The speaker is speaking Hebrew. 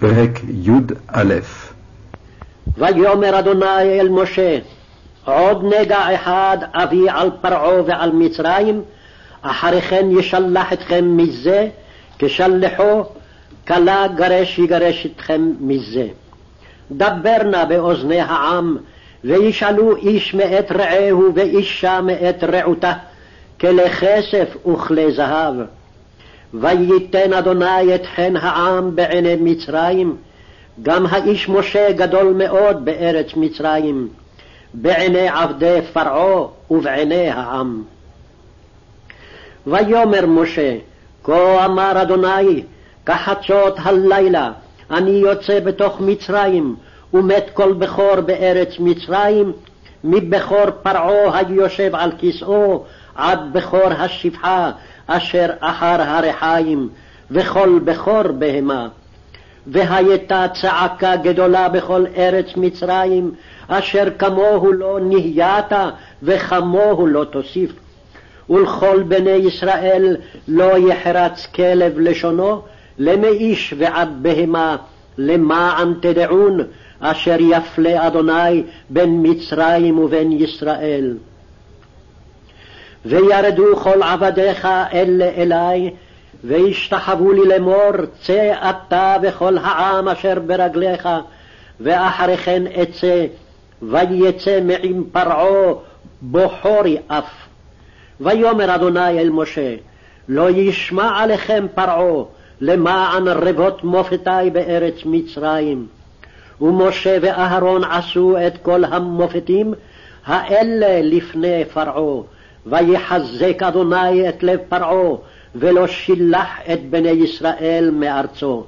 פרק י"א ויאמר אדוני אל משה, עוד נגע אחד אביא על פרעה ועל מצרים, אחרי כן ישלח אתכם מזה, כשלחו, כלה גרש יגרש אתכם מזה. דבר נא באוזני העם, וישאלו איש מאת רעהו ואישה מאת רעותה, כלי כסף וכלי זהב. וייתן אדוני את חן העם בעיני מצרים, גם האיש משה גדול מאוד בארץ מצרים, בעיני עבדי פרעה ובעיני העם. ויאמר משה, כה אמר אדוני, כחצות הלילה, אני יוצא בתוך מצרים, ומת כל בכור בארץ מצרים, מבכור פרעה היושב על כסאו, עד בכור השפחה, אשר אחר הרחיים, וכל בכור בהמה. והייתה צעקה גדולה בכל ארץ מצרים, אשר כמוהו לא נהיית, וכמוהו לא תוסיף. ולכל בני ישראל לא יחרץ כלב לשונו, למאיש ועד בהמה, למען תדעון, אשר יפלה אדוני בין מצרים ובין ישראל. וירדו כל עבדיך אלה אלי, וישתחוו לי לאמור, צא אתה וכל העם אשר ברגליך, ואחרי כן אצא, ויצא מעם פרעה בוחורי אף. ויאמר אדוני אל משה, לא ישמע עליכם פרעה, למען רבות מופתי בארץ מצרים. ומשה ואהרון עשו את כל המופתים האלה לפני פרעה, ויחזק אדוני את לב פרעה, ולא שילח את בני ישראל מארצו.